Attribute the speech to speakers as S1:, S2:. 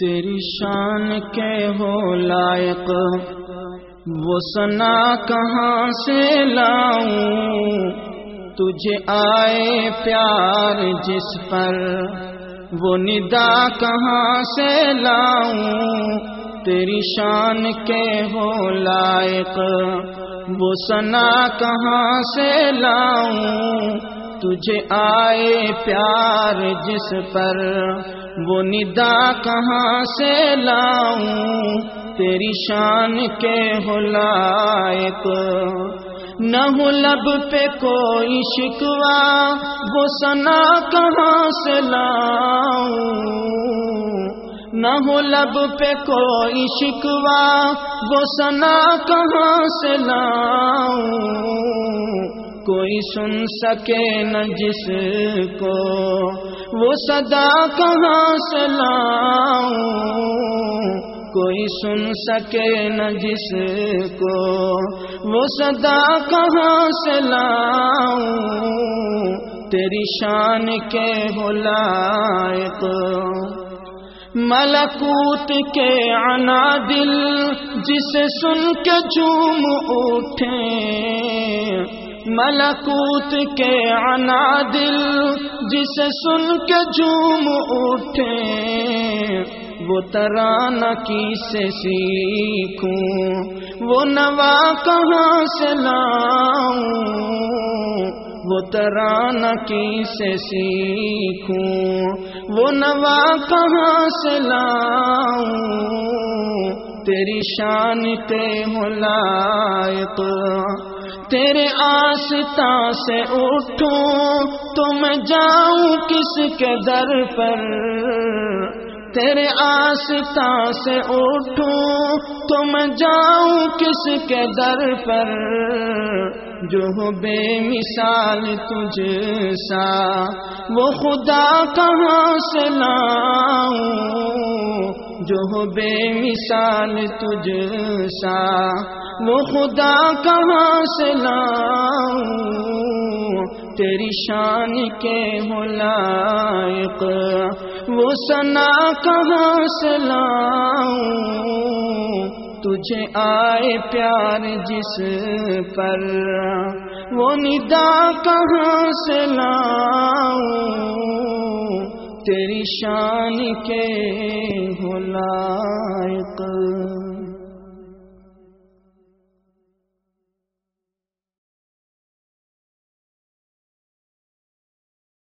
S1: تیری شان کے ہو لائق، وہ سنا کہاں سے لاؤں؟ تجھے آئے پیار جس پر، وہ ندا کہاں سے لاؤں؟ تیری شان کے ہو لائق، وہ سنا کہاں سے لاؤں؟ تجھے آئے پیار جس پر وہ ندا کہاں سے لاؤں؟ تیری شان کے ہو لائق۔ نہ ہو لب پہ کوئی شکوا وہ سنا کہاں سے لاؤں؟ نہ ہو لب پہ کوئی شکوا وہ سنا کہاں سے لاؤں؟ کوئی سن سکے نہ جس کو، وہ صدا کہاں سے لاؤں؟ کوئی سن سکے نہ جس کو، وہ صدا کہاں سے لاؤں؟ تیری شان کے ہو لائق ملکوت کے انا دل جسے سن کے جھوم اٹھے ملکوت کے انا دل جسے سن کے جھوم اٹھے، وہ ترانہ کی سے سیکھوں، وہ نوا کہاں سے لاؤں؟ وہ ترانہ کی سے سیکھوں، وہ نوا کہاں سے لاؤں؟ تیری شان تے ہو لائق تیرے آستا سے اٹھوں تو میں جاؤں کس کے در پر؟ تیرے آستا سے اٹھوں تو میں جاؤں کس کے در پر؟ جو ہو بے مثال تجھ سا، وہ خدا کہاں سے لاؤں؟ جو ہو بے مثال تجھ سا، وہ خدا کہاں سے لاؤں؟ تیری شان کے ہو لائق وہ سنا کہاں سے لاؤں؟ تجھے آئے پیار جس پر، وہ ندا کہاں سے لاؤں؟ تیری شان کے ہو لائق